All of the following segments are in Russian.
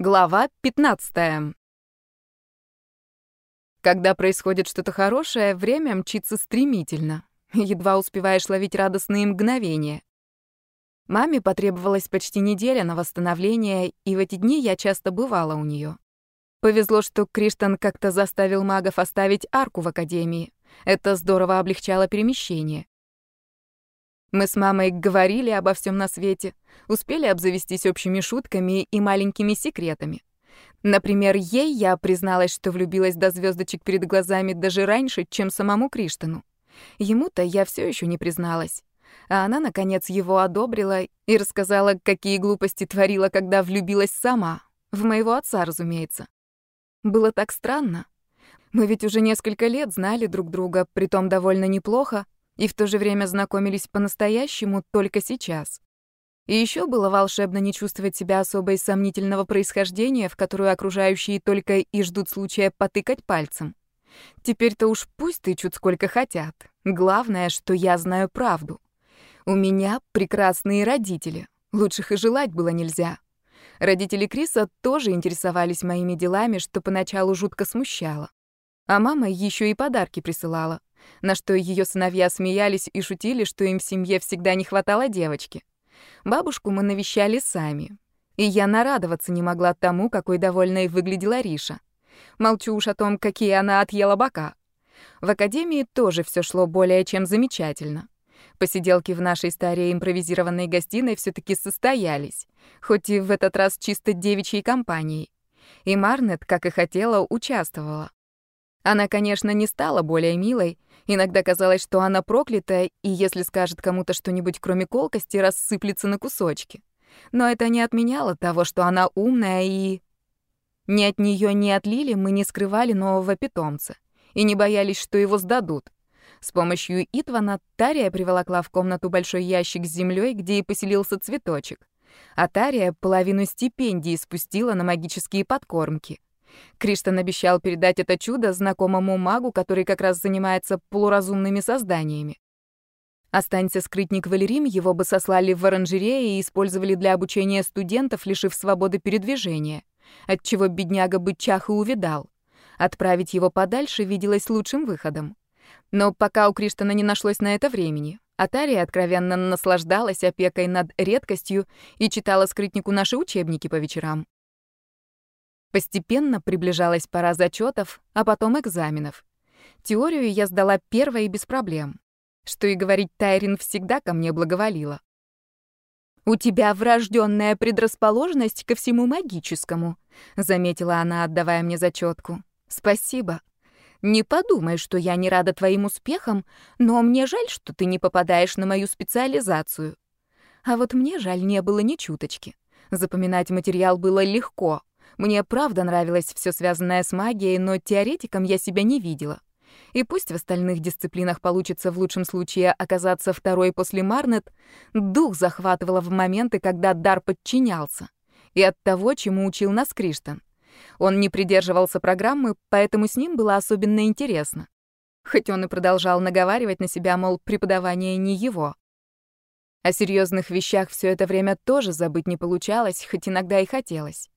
Глава 15. Когда происходит что-то хорошее, время мчится стремительно. Едва успеваешь ловить радостные мгновения. Маме потребовалась почти неделя на восстановление, и в эти дни я часто бывала у нее. Повезло, что Криштан как-то заставил магов оставить арку в академии. Это здорово облегчало перемещение. Мы с мамой говорили обо всем на свете, успели обзавестись общими шутками и маленькими секретами. Например, ей я призналась, что влюбилась до звездочек перед глазами даже раньше, чем самому Криштану. Ему-то я все еще не призналась. А она, наконец, его одобрила и рассказала, какие глупости творила, когда влюбилась сама. В моего отца, разумеется. Было так странно. Мы ведь уже несколько лет знали друг друга, притом довольно неплохо, и в то же время знакомились по-настоящему только сейчас. И еще было волшебно не чувствовать себя особой сомнительного происхождения, в которую окружающие только и ждут случая потыкать пальцем. Теперь-то уж пусть тычут сколько хотят. Главное, что я знаю правду. У меня прекрасные родители. Лучших и желать было нельзя. Родители Криса тоже интересовались моими делами, что поначалу жутко смущало. А мама еще и подарки присылала на что ее сыновья смеялись и шутили, что им в семье всегда не хватало девочки. Бабушку мы навещали сами, и я нарадоваться не могла тому, какой довольной выглядела Риша. Молчу уж о том, какие она отъела бока. В академии тоже все шло более чем замечательно. Посиделки в нашей старой импровизированной гостиной все таки состоялись, хоть и в этот раз чисто девичьей компанией. И Марнет, как и хотела, участвовала. Она, конечно, не стала более милой, Иногда казалось, что она проклята, и если скажет кому-то что-нибудь кроме колкости, рассыплется на кусочки. Но это не отменяло того, что она умная и... Ни от нее, ни от Лили мы не скрывали нового питомца и не боялись, что его сдадут. С помощью Итвана Тария приволокла в комнату большой ящик с землей, где и поселился цветочек. А Тария половину стипендии спустила на магические подкормки — Криштан обещал передать это чудо знакомому магу, который как раз занимается полуразумными созданиями. Останься скрытник Валерим, его бы сослали в оранжереи и использовали для обучения студентов, лишив свободы передвижения, отчего бедняга бы чах и увидал. Отправить его подальше виделось лучшим выходом. Но пока у Криштана не нашлось на это времени, Атария откровенно наслаждалась опекой над редкостью и читала скрытнику наши учебники по вечерам. Постепенно приближалась пора зачетов, а потом экзаменов. Теорию я сдала первой и без проблем. Что и говорить, Тайрин всегда ко мне благоволила. «У тебя врожденная предрасположенность ко всему магическому», — заметила она, отдавая мне зачетку. «Спасибо. Не подумай, что я не рада твоим успехам, но мне жаль, что ты не попадаешь на мою специализацию. А вот мне жаль не было ни чуточки. Запоминать материал было легко, мне правда нравилось все связанное с магией, но теоретиком я себя не видела. И пусть в остальных дисциплинах получится в лучшем случае оказаться второй после Марнет, дух захватывало в моменты, когда дар подчинялся. И от того, чему учил нас Криштан. Он не придерживался программы, поэтому с ним было особенно интересно. Хоть он и продолжал наговаривать на себя, мол, преподавание не его. О серьезных вещах все это время тоже забыть не получалось, хоть иногда и хотелось.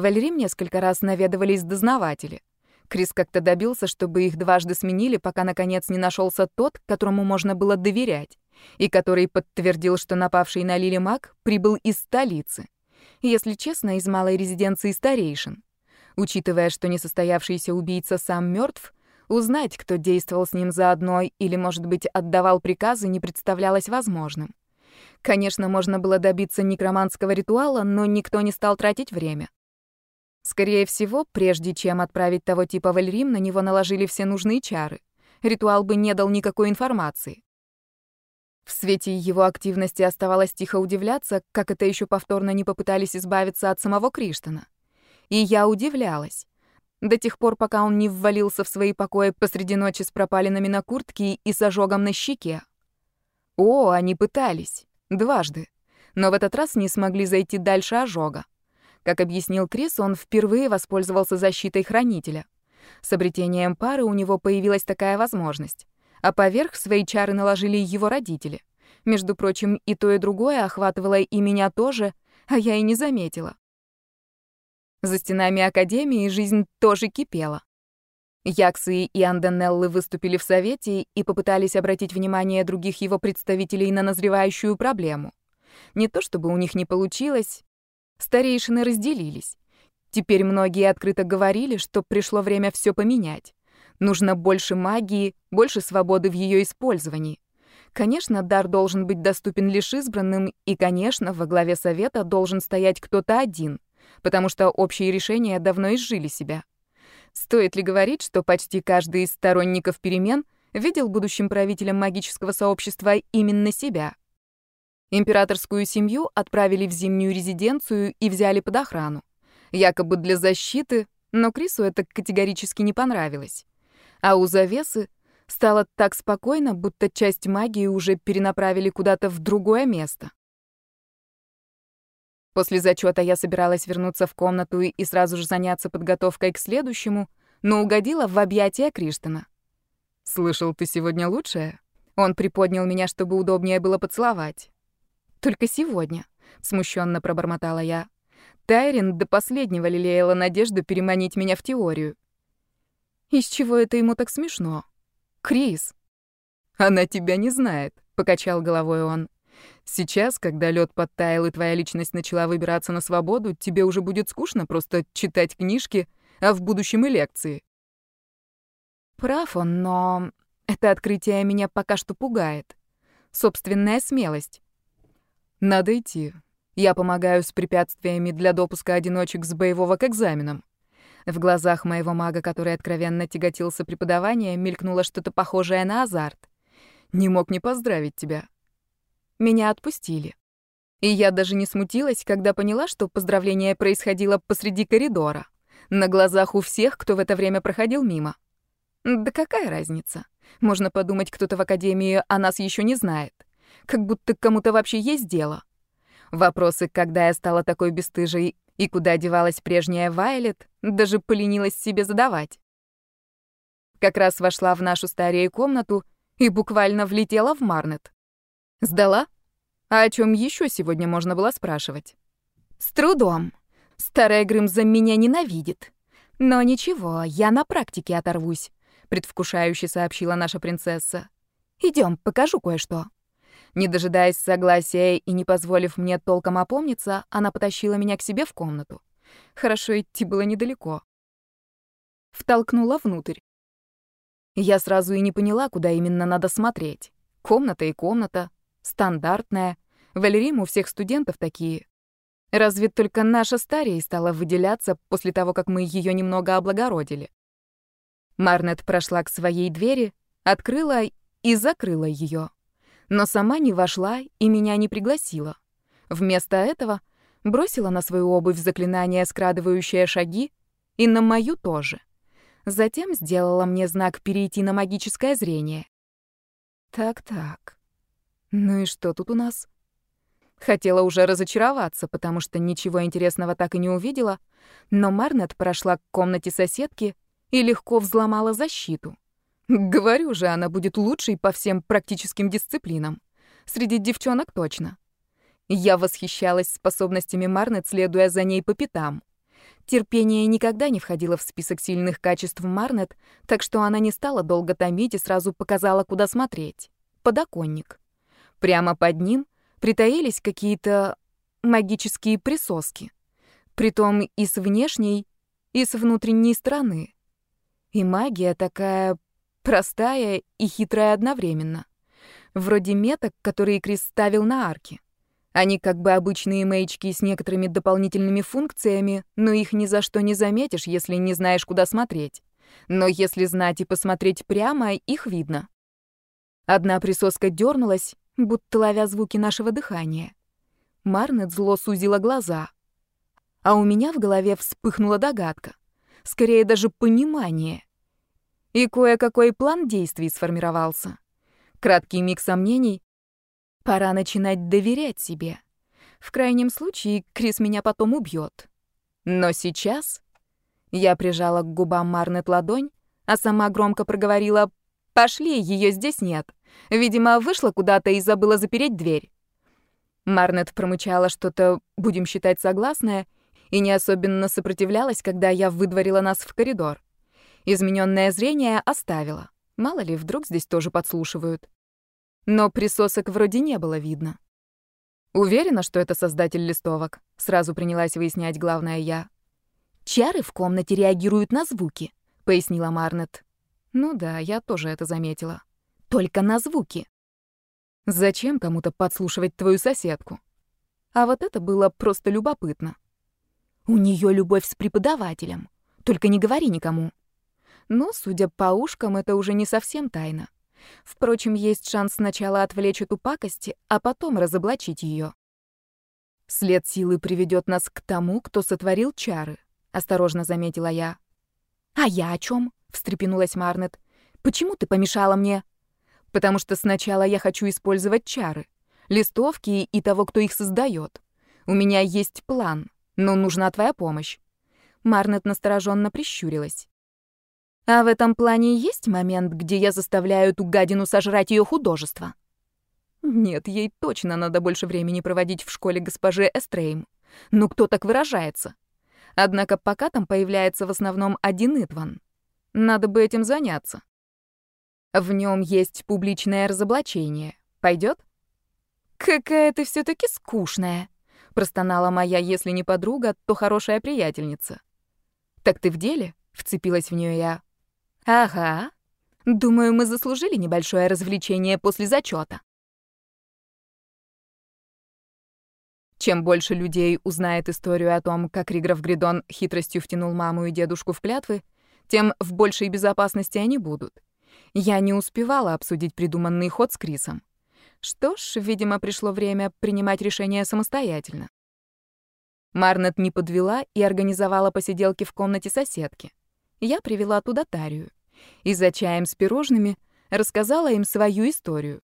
Валерим несколько раз наведывались дознаватели. Крис как-то добился, чтобы их дважды сменили, пока, наконец, не нашелся тот, которому можно было доверять, и который подтвердил, что напавший на Лили Мак прибыл из столицы. Если честно, из малой резиденции старейшин. Учитывая, что несостоявшийся убийца сам мертв, узнать, кто действовал с ним заодно или, может быть, отдавал приказы, не представлялось возможным. Конечно, можно было добиться некроманского ритуала, но никто не стал тратить время. Скорее всего, прежде чем отправить того типа в Эльрим, на него наложили все нужные чары. Ритуал бы не дал никакой информации. В свете его активности оставалось тихо удивляться, как это еще повторно не попытались избавиться от самого Криштана. И я удивлялась. До тех пор, пока он не ввалился в свои покои посреди ночи с пропалинами на куртке и с ожогом на щеке. О, они пытались. Дважды. Но в этот раз не смогли зайти дальше ожога. Как объяснил Крис, он впервые воспользовался защитой хранителя. С обретением пары у него появилась такая возможность. А поверх свои чары наложили его родители. Между прочим, и то, и другое охватывало и меня тоже, а я и не заметила. За стенами Академии жизнь тоже кипела. Яксы и Анденеллы выступили в Совете и попытались обратить внимание других его представителей на назревающую проблему. Не то чтобы у них не получилось, старейшины разделились. Теперь многие открыто говорили, что пришло время все поменять. Нужно больше магии, больше свободы в ее использовании. Конечно, дар должен быть доступен лишь избранным, и, конечно, во главе совета должен стоять кто-то один, потому что общие решения давно изжили себя. Стоит ли говорить, что почти каждый из сторонников перемен видел будущим правителем магического сообщества именно себя? Императорскую семью отправили в зимнюю резиденцию и взяли под охрану. Якобы для защиты, но Крису это категорически не понравилось. А у завесы Стало так спокойно, будто часть магии уже перенаправили куда-то в другое место. После зачета я собиралась вернуться в комнату и сразу же заняться подготовкой к следующему, но угодила в объятия Криштана. «Слышал, ты сегодня лучшая?» Он приподнял меня, чтобы удобнее было поцеловать. «Только сегодня», — смущенно пробормотала я. Тайрин до последнего лелеяла надежду переманить меня в теорию. Из чего это ему так смешно? Крис. Она тебя не знает, покачал головой он. Сейчас, когда лед подтаял и твоя личность начала выбираться на свободу, тебе уже будет скучно просто читать книжки, а в будущем и лекции. Прав он, но это открытие меня пока что пугает. Собственная смелость. Надо идти. Я помогаю с препятствиями для допуска одиночек с боевого к экзаменам. В глазах моего мага, который откровенно тяготился преподаванием, мелькнуло что-то похожее на азарт. Не мог не поздравить тебя. Меня отпустили. И я даже не смутилась, когда поняла, что поздравление происходило посреди коридора, на глазах у всех, кто в это время проходил мимо. Да какая разница? Можно подумать, кто-то в академии о нас еще не знает. Как будто кому-то вообще есть дело. Вопросы, когда я стала такой бесстыжей и куда девалась прежняя Вайлет, даже поленилась себе задавать. Как раз вошла в нашу старую комнату и буквально влетела в Марнет. Сдала? А о чем еще сегодня можно было спрашивать? С трудом. Старая Грымза меня ненавидит. Но ничего, я на практике оторвусь, предвкушающе сообщила наша принцесса. Идем, покажу кое-что. Не дожидаясь согласия и не позволив мне толком опомниться, она потащила меня к себе в комнату. Хорошо идти было недалеко. Втолкнула внутрь. Я сразу и не поняла, куда именно надо смотреть. Комната и комната. Стандартная. Валерим у всех студентов такие. Разве только наша стария стала выделяться после того, как мы ее немного облагородили. Марнет прошла к своей двери, открыла и закрыла ее но сама не вошла и меня не пригласила. Вместо этого бросила на свою обувь заклинание, скрадывающее шаги, и на мою тоже. Затем сделала мне знак перейти на магическое зрение. Так-так. Ну и что тут у нас? Хотела уже разочароваться, потому что ничего интересного так и не увидела, но Марнет прошла к комнате соседки и легко взломала защиту. Говорю же, она будет лучшей по всем практическим дисциплинам. Среди девчонок точно. Я восхищалась способностями Марнет, следуя за ней по пятам. Терпение никогда не входило в список сильных качеств Марнет, так что она не стала долго томить и сразу показала, куда смотреть. Подоконник. Прямо под ним притаились какие-то магические присоски. Притом и с внешней, и с внутренней стороны. И магия такая Простая и хитрая одновременно. Вроде меток, которые Крис ставил на арке. Они как бы обычные маячки с некоторыми дополнительными функциями, но их ни за что не заметишь, если не знаешь, куда смотреть. Но если знать и посмотреть прямо, их видно. Одна присоска дернулась, будто ловя звуки нашего дыхания. Марнет зло сузила глаза. А у меня в голове вспыхнула догадка. Скорее даже понимание. И кое-какой план действий сформировался. Краткий миг сомнений. Пора начинать доверять себе. В крайнем случае, Крис меня потом убьет. Но сейчас... Я прижала к губам Марнет ладонь, а сама громко проговорила «Пошли, ее здесь нет». Видимо, вышла куда-то и забыла запереть дверь. Марнет промычала что-то, будем считать, согласное, и не особенно сопротивлялась, когда я выдворила нас в коридор. Измененное зрение оставила. Мало ли, вдруг здесь тоже подслушивают. Но присосок вроде не было видно. Уверена, что это создатель листовок. Сразу принялась выяснять главное я. Чары в комнате реагируют на звуки, пояснила Марнет. Ну да, я тоже это заметила. Только на звуки. Зачем кому-то подслушивать твою соседку? А вот это было просто любопытно. У нее любовь с преподавателем. Только не говори никому. Но, судя по ушкам, это уже не совсем тайна. Впрочем, есть шанс сначала отвлечь эту пакость, а потом разоблачить ее. След силы приведет нас к тому, кто сотворил чары, осторожно заметила я. А я о чем? встрепенулась Марнет. Почему ты помешала мне? Потому что сначала я хочу использовать чары, листовки и того, кто их создает. У меня есть план, но нужна твоя помощь. Марнет настороженно прищурилась. А в этом плане есть момент, где я заставляю эту гадину сожрать ее художество? Нет, ей точно надо больше времени проводить в школе госпожи Эстрейм. Ну кто так выражается? Однако пока там появляется в основном один Итван. Надо бы этим заняться. В нем есть публичное разоблачение. Пойдет? Какая ты все таки скучная, простонала моя, если не подруга, то хорошая приятельница. Так ты в деле? вцепилась в нее я. Ага. Думаю, мы заслужили небольшое развлечение после зачета. Чем больше людей узнает историю о том, как Ригров Гридон хитростью втянул маму и дедушку в клятвы, тем в большей безопасности они будут. Я не успевала обсудить придуманный ход с Крисом. Что ж, видимо, пришло время принимать решение самостоятельно. Марнет не подвела и организовала посиделки в комнате соседки. Я привела туда Тарию и за чаем с пирожными рассказала им свою историю.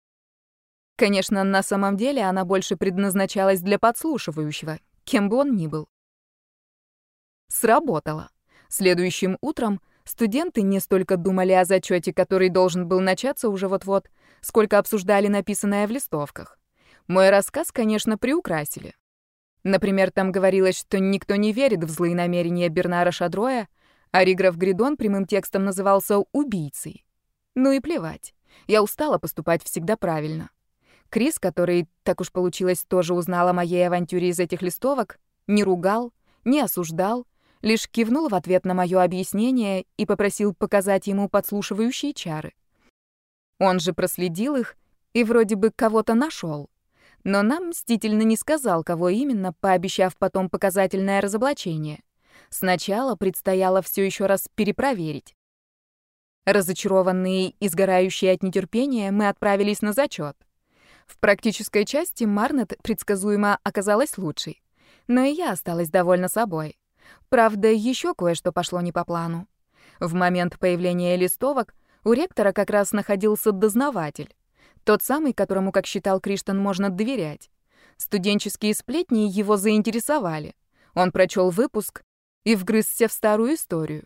Конечно, на самом деле она больше предназначалась для подслушивающего, кем бы он ни был. Сработало. Следующим утром студенты не столько думали о зачете, который должен был начаться уже вот-вот, сколько обсуждали написанное в листовках. Мой рассказ, конечно, приукрасили. Например, там говорилось, что никто не верит в злые намерения Бернара Шадроя, Ариграф Гридон прямым текстом назывался «убийцей». Ну и плевать. Я устала поступать всегда правильно. Крис, который, так уж получилось, тоже узнал о моей авантюре из этих листовок, не ругал, не осуждал, лишь кивнул в ответ на мое объяснение и попросил показать ему подслушивающие чары. Он же проследил их и вроде бы кого-то нашел, но нам мстительно не сказал, кого именно, пообещав потом показательное разоблачение. Сначала предстояло все еще раз перепроверить. Разочарованные и сгорающие от нетерпения, мы отправились на зачет. В практической части Марнет предсказуемо оказалась лучшей. Но и я осталась довольна собой. Правда, еще кое-что пошло не по плану. В момент появления листовок у ректора как раз находился дознаватель. Тот самый, которому, как считал Криштан, можно доверять. Студенческие сплетни его заинтересовали. Он прочел выпуск и вгрызся в старую историю.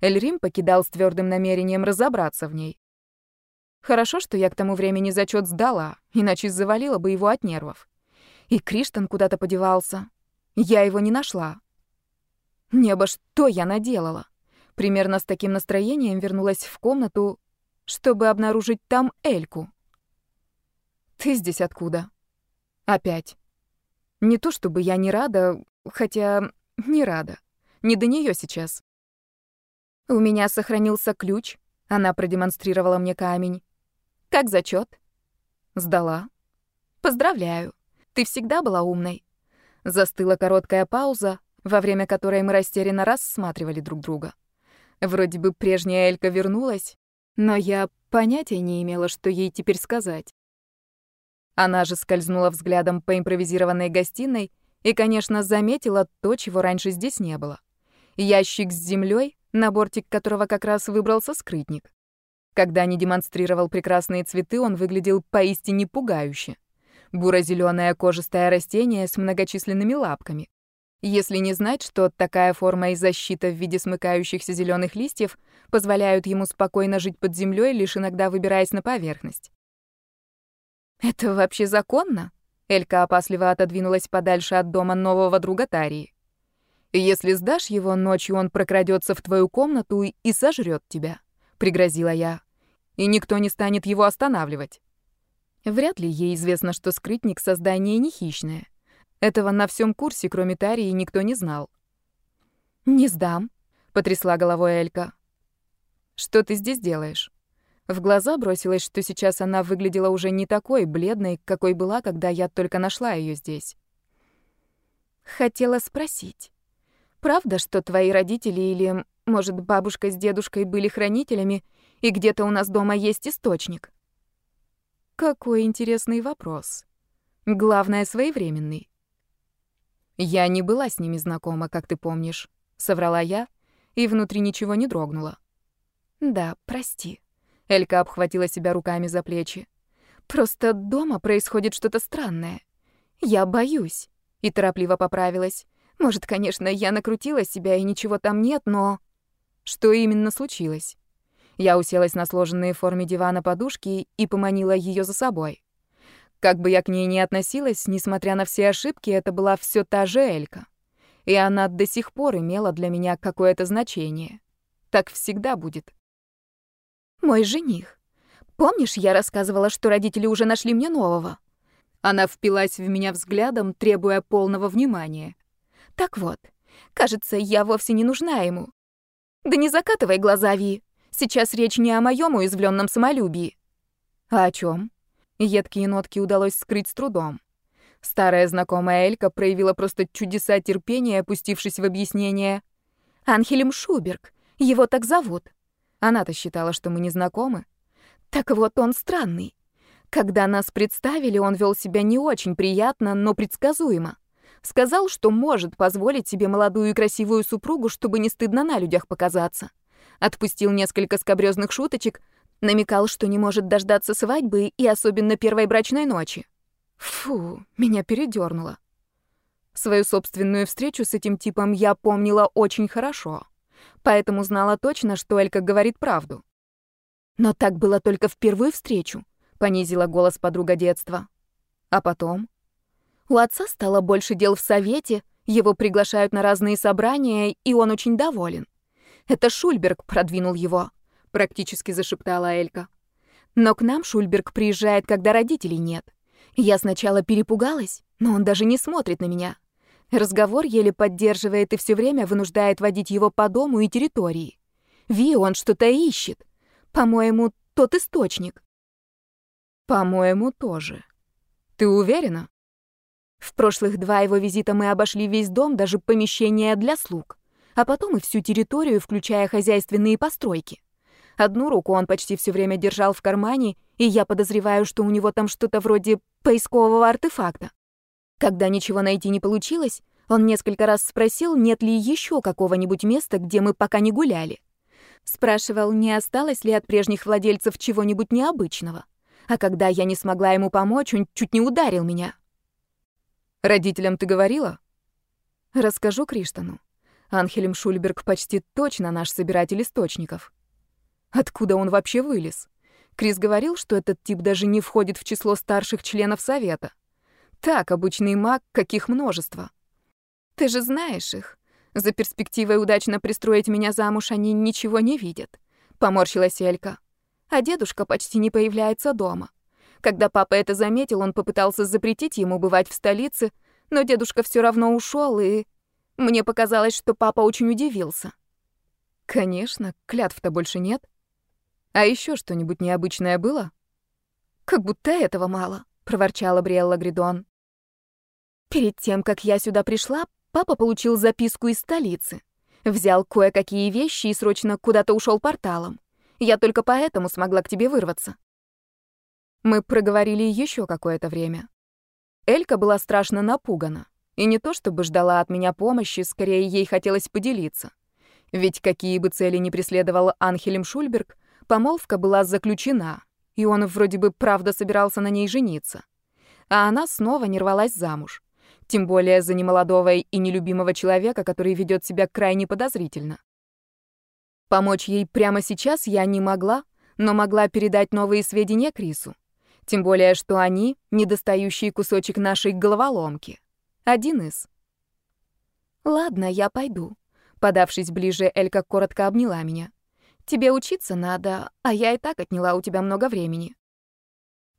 Эльрим покидал с твердым намерением разобраться в ней. Хорошо, что я к тому времени зачет сдала, иначе завалила бы его от нервов. И Криштан куда-то подевался. Я его не нашла. Небо, что я наделала? Примерно с таким настроением вернулась в комнату, чтобы обнаружить там Эльку. Ты здесь откуда? Опять. Не то чтобы я не рада, хотя не рада. Не до нее сейчас. У меня сохранился ключ. Она продемонстрировала мне камень. Как зачет? Сдала. Поздравляю. Ты всегда была умной. Застыла короткая пауза, во время которой мы растерянно рассматривали друг друга. Вроде бы прежняя Элька вернулась, но я понятия не имела, что ей теперь сказать. Она же скользнула взглядом по импровизированной гостиной и, конечно, заметила то, чего раньше здесь не было. Ящик с землей, на бортик которого как раз выбрался скрытник. Когда не демонстрировал прекрасные цветы, он выглядел поистине пугающе. Буро-зелёное кожистое растение с многочисленными лапками. Если не знать, что такая форма и защита в виде смыкающихся зеленых листьев позволяют ему спокойно жить под землей, лишь иногда выбираясь на поверхность. «Это вообще законно?» Элька опасливо отодвинулась подальше от дома нового друга Тарии. Если сдашь его, ночью он прокрадется в твою комнату и сожрет тебя, пригрозила я. И никто не станет его останавливать. Вряд ли ей известно, что скрытник создание не хищное. Этого на всем курсе, кроме Тарии, никто не знал. «Не сдам», — потрясла головой Элька. «Что ты здесь делаешь?» В глаза бросилось, что сейчас она выглядела уже не такой бледной, какой была, когда я только нашла ее здесь. Хотела спросить. Правда, что твои родители или, может, бабушка с дедушкой были хранителями, и где-то у нас дома есть источник? Какой интересный вопрос. Главное, своевременный. Я не была с ними знакома, как ты помнишь, соврала я, и внутри ничего не дрогнуло. Да, прости. Элька обхватила себя руками за плечи. Просто дома происходит что-то странное. Я боюсь. И торопливо поправилась. Может, конечно, я накрутила себя и ничего там нет, но... Что именно случилось? Я уселась на сложенные в форме дивана подушки и поманила ее за собой. Как бы я к ней ни относилась, несмотря на все ошибки, это была все та же Элька. И она до сих пор имела для меня какое-то значение. Так всегда будет. Мой жених. Помнишь, я рассказывала, что родители уже нашли мне нового? Она впилась в меня взглядом, требуя полного внимания. Так вот, кажется, я вовсе не нужна ему. Да не закатывай глаза, Ви. Сейчас речь не о моем уязвленном самолюбии. А о чем? Едкие нотки удалось скрыть с трудом. Старая знакомая Элька проявила просто чудеса терпения, опустившись в объяснение. «Анхелем Шуберг. Его так зовут». Она-то считала, что мы не знакомы. Так вот, он странный. Когда нас представили, он вел себя не очень приятно, но предсказуемо. Сказал, что может позволить себе молодую и красивую супругу, чтобы не стыдно на людях показаться. Отпустил несколько скобрёзных шуточек, намекал, что не может дождаться свадьбы и особенно первой брачной ночи. Фу, меня передёрнуло. Свою собственную встречу с этим типом я помнила очень хорошо, поэтому знала точно, что Элька говорит правду. Но так было только в первую встречу, понизила голос подруга детства. А потом у отца стало больше дел в совете, его приглашают на разные собрания, и он очень доволен. Это Шульберг продвинул его, практически зашептала Элька. Но к нам Шульберг приезжает, когда родителей нет. Я сначала перепугалась, но он даже не смотрит на меня. Разговор еле поддерживает и все время вынуждает водить его по дому и территории. Ви, он что-то ищет. По-моему, тот источник. По-моему, тоже. Ты уверена? В прошлых два его визита мы обошли весь дом, даже помещение для слуг, а потом и всю территорию, включая хозяйственные постройки. Одну руку он почти все время держал в кармане, и я подозреваю, что у него там что-то вроде поискового артефакта. Когда ничего найти не получилось, он несколько раз спросил, нет ли еще какого-нибудь места, где мы пока не гуляли. Спрашивал, не осталось ли от прежних владельцев чего-нибудь необычного. А когда я не смогла ему помочь, он чуть не ударил меня. Родителям ты говорила? Расскажу Криштану. Анхелем Шульберг почти точно наш собиратель источников. Откуда он вообще вылез? Крис говорил, что этот тип даже не входит в число старших членов совета. Так, обычный маг, каких множество. Ты же знаешь их. За перспективой удачно пристроить меня замуж они ничего не видят. Поморщилась Элька. А дедушка почти не появляется дома. Когда папа это заметил, он попытался запретить ему бывать в столице, но дедушка все равно ушел, и мне показалось, что папа очень удивился. Конечно, клятв-то больше нет. А еще что-нибудь необычное было? Как будто этого мало, проворчала Бриэлла Гридон. Перед тем, как я сюда пришла, папа получил записку из столицы. Взял кое-какие вещи и срочно куда-то ушел порталом. Я только поэтому смогла к тебе вырваться. Мы проговорили еще какое-то время. Элька была страшно напугана. И не то чтобы ждала от меня помощи, скорее ей хотелось поделиться. Ведь какие бы цели ни преследовал Анхелем Шульберг, помолвка была заключена, и он вроде бы правда собирался на ней жениться. А она снова не рвалась замуж. Тем более за немолодого и нелюбимого человека, который ведет себя крайне подозрительно. Помочь ей прямо сейчас я не могла, но могла передать новые сведения Крису. Тем более, что они — недостающий кусочек нашей головоломки. Один из. «Ладно, я пойду». Подавшись ближе, Элька коротко обняла меня. «Тебе учиться надо, а я и так отняла у тебя много времени».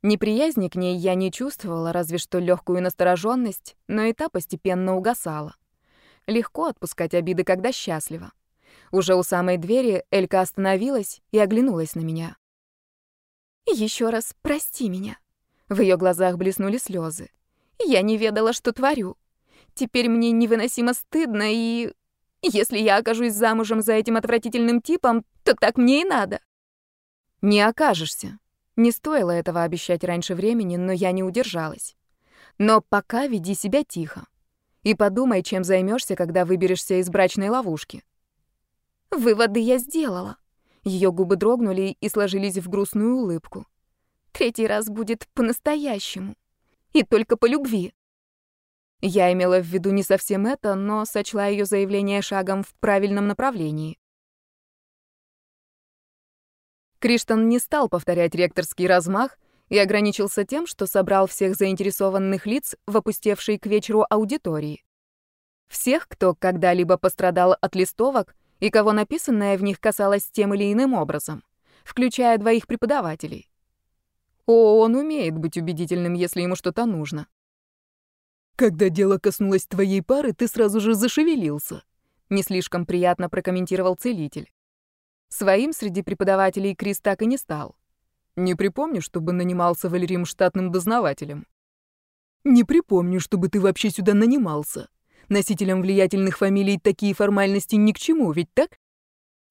Неприязни к ней я не чувствовала, разве что легкую настороженность, но и та постепенно угасала. Легко отпускать обиды, когда счастлива. Уже у самой двери Элька остановилась и оглянулась на меня. Еще раз прости меня». В ее глазах блеснули слезы. «Я не ведала, что творю. Теперь мне невыносимо стыдно, и... Если я окажусь замужем за этим отвратительным типом, то так мне и надо». «Не окажешься», не стоило этого обещать раньше времени, но я не удержалась. Но пока веди себя тихо. И подумай, чем займешься, когда выберешься из брачной ловушки. Выводы я сделала. Ее губы дрогнули и сложились в грустную улыбку. Третий раз будет по-настоящему. И только по любви. Я имела в виду не совсем это, но сочла ее заявление шагом в правильном направлении. Криштан не стал повторять ректорский размах и ограничился тем, что собрал всех заинтересованных лиц в опустевшей к вечеру аудитории. Всех, кто когда-либо пострадал от листовок и кого написанное в них касалось тем или иным образом, включая двоих преподавателей. О, он умеет быть убедительным, если ему что-то нужно. «Когда дело коснулось твоей пары, ты сразу же зашевелился», — не слишком приятно прокомментировал целитель. Своим среди преподавателей Крис так и не стал. Не припомню, чтобы нанимался Валерим штатным дознавателем. Не припомню, чтобы ты вообще сюда нанимался. Носителям влиятельных фамилий такие формальности ни к чему, ведь так?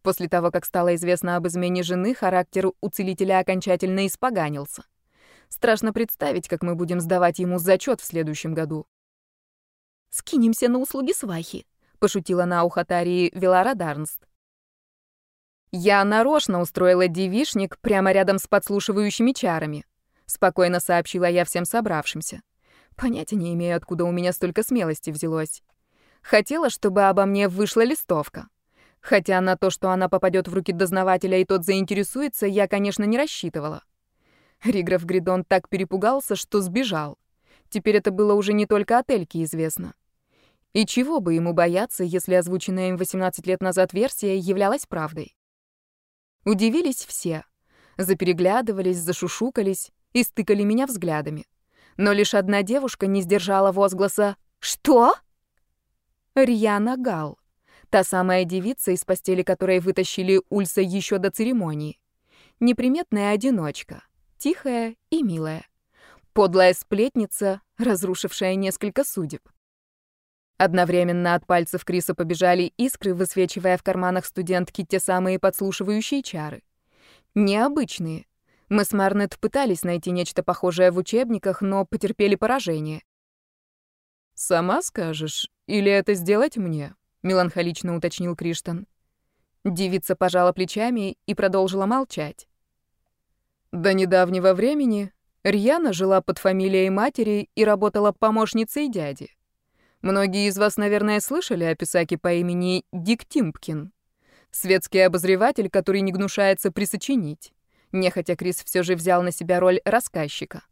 После того, как стало известно об измене жены, характер у целителя окончательно испоганился. Страшно представить, как мы будем сдавать ему зачет в следующем году. «Скинемся на услуги свахи», — пошутила на ухо Тарии Велара Дарнст. Я нарочно устроила девишник прямо рядом с подслушивающими чарами. Спокойно сообщила я всем собравшимся. Понятия не имею, откуда у меня столько смелости взялось. Хотела, чтобы обо мне вышла листовка. Хотя на то, что она попадет в руки дознавателя и тот заинтересуется, я, конечно, не рассчитывала. Риграф Гридон так перепугался, что сбежал. Теперь это было уже не только от известно. И чего бы ему бояться, если озвученная им 18 лет назад версия являлась правдой? Удивились все. Запереглядывались, зашушукались и стыкали меня взглядами. Но лишь одна девушка не сдержала возгласа «Что?» Рьяна Гал. Та самая девица, из постели которой вытащили Ульса еще до церемонии. Неприметная одиночка. Тихая и милая. Подлая сплетница, разрушившая несколько судеб. Одновременно от пальцев Криса побежали искры, высвечивая в карманах студентки те самые подслушивающие чары. Необычные. Мы с Марнет пытались найти нечто похожее в учебниках, но потерпели поражение. «Сама скажешь, или это сделать мне?» — меланхолично уточнил Криштан. Девица пожала плечами и продолжила молчать. До недавнего времени Рьяна жила под фамилией матери и работала помощницей дяди. Многие из вас, наверное, слышали о писаке по имени Дик Тимпкин. Светский обозреватель, который не гнушается присочинить. Нехотя Крис все же взял на себя роль рассказчика.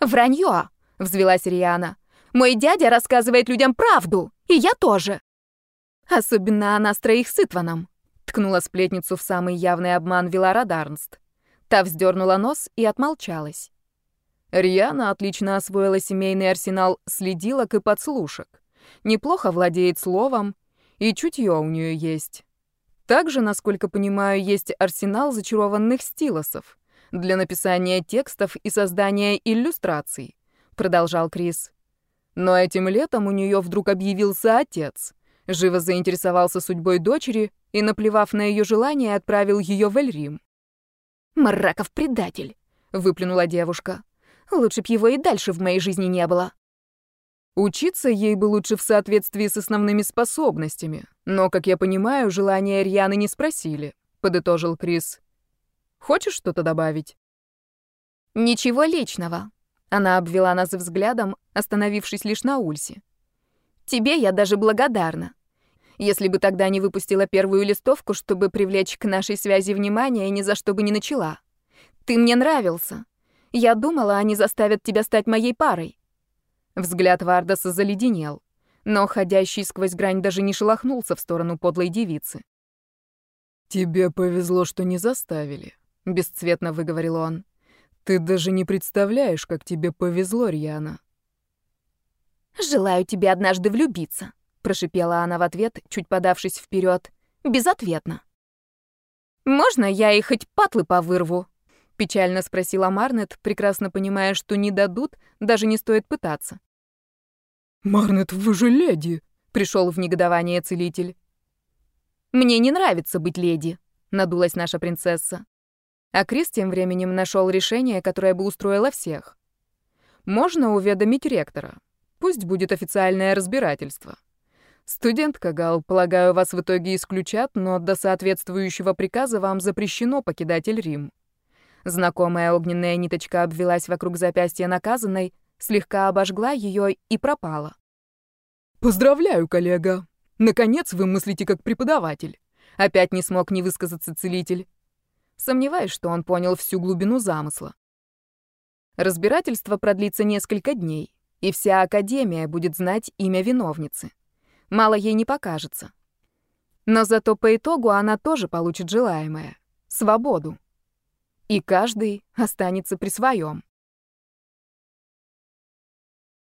«Вранье!» — взвелась Риана. «Мой дядя рассказывает людям правду, и я тоже!» «Особенно она с троих с Итваном», — ткнула сплетницу в самый явный обман Вилара Дарнст. Та вздернула нос и отмолчалась. Риана отлично освоила семейный арсенал следилок и подслушек. Неплохо владеет словом, и чутье у нее есть. Также, насколько понимаю, есть арсенал зачарованных стилосов для написания текстов и создания иллюстраций, продолжал Крис. Но этим летом у нее вдруг объявился отец, живо заинтересовался судьбой дочери и, наплевав на ее желание, отправил ее в Эльрим. «Мараков предатель», — выплюнула девушка. Лучше б его и дальше в моей жизни не было. Учиться ей бы лучше в соответствии с основными способностями. Но, как я понимаю, желания Рьяны не спросили, подытожил Крис. Хочешь что-то добавить? Ничего личного. Она обвела нас взглядом, остановившись лишь на Ульсе. Тебе я даже благодарна. Если бы тогда не выпустила первую листовку, чтобы привлечь к нашей связи внимание, ни за что бы не начала. Ты мне нравился. Я думала, они заставят тебя стать моей парой. Взгляд Вардаса заледенел. Но ходящий сквозь грань даже не шелохнулся в сторону подлой девицы. «Тебе повезло, что не заставили», — бесцветно выговорил он. «Ты даже не представляешь, как тебе повезло, Рьяна». «Желаю тебе однажды влюбиться», — прошипела она в ответ, чуть подавшись вперед, безответно. «Можно я и хоть патлы повырву?» — печально спросила Марнет, прекрасно понимая, что не дадут, даже не стоит пытаться. «Марнет, вы же леди!» — пришел в негодование целитель. «Мне не нравится быть леди», — надулась наша принцесса. А Крис тем временем нашел решение, которое бы устроило всех. Можно уведомить ректора. Пусть будет официальное разбирательство. Студентка Гал, полагаю, вас в итоге исключат, но до соответствующего приказа вам запрещено покидать Эль-Рим. Знакомая огненная ниточка обвелась вокруг запястья наказанной, слегка обожгла ее и пропала. «Поздравляю, коллега! Наконец вы мыслите как преподаватель!» Опять не смог не высказаться целитель. Сомневаюсь, что он понял всю глубину замысла. Разбирательство продлится несколько дней, и вся Академия будет знать имя виновницы мало ей не покажется. Но зато по итогу она тоже получит желаемое — свободу. И каждый останется при своем.